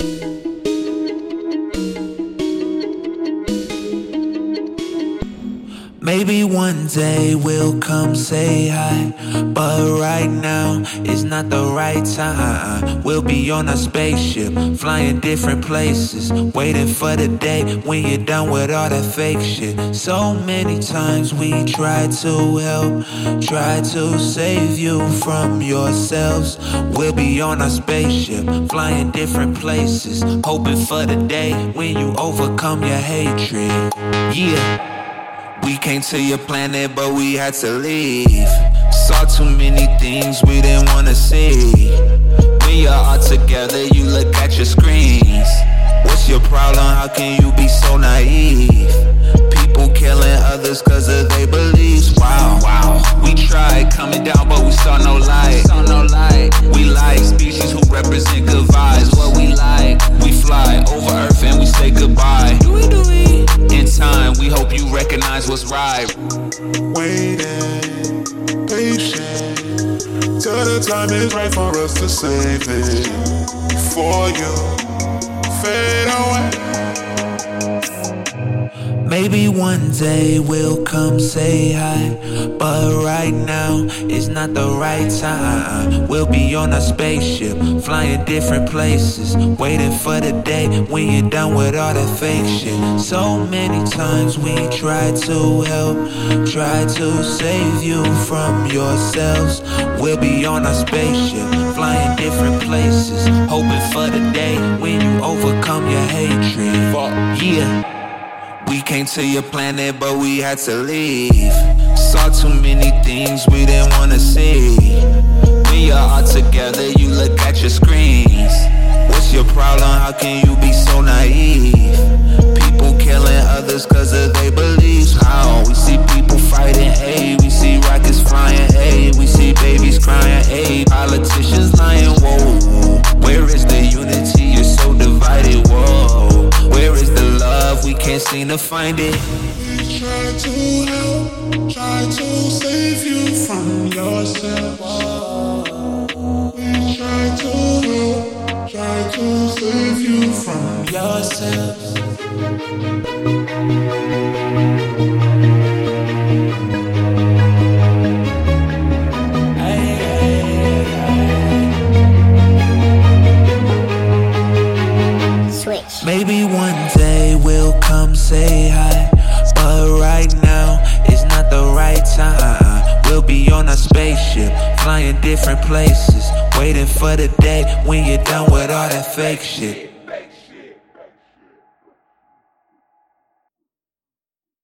thank you. Maybe one day we'll come say hi, but right now is not the right time. We'll be on a spaceship, flying different places, waiting for the day when you're done with all that fake shit. So many times we tried to help, tried to save you from yourselves. We'll be on a spaceship, flying different places, hoping for the day when you overcome your hatred. Yeah. We came to your planet, but we had to leave. Saw too many things we didn't wanna see. When you're all together, you look at your screens. What's your problem? How can you be so naive? People killing others cause of what's right. Waiting, patient, till the time is right for us to save it. Before you one day we'll come say hi, but right now is not the right time. We'll be on a spaceship, flying different places, waiting for the day when you're done with all that fake shit. So many times we tried to help, tried to save you from yourselves. We'll be on a spaceship, flying different places, hoping for the day when you overcome your hatred. Yeah. We came to your planet, but we had to leave. Saw too many things we didn't wanna see. When you're all together, you look at your screens. What's your problem? How can you be We to find it. We try to help, try to save you from yourself. We try to help, try to save you from yourself. Switch. Maybe one day we'll come say hi, but right now it's not the right time. We'll be on a spaceship, flying different places, waiting for the day when you're done with all that fake shit.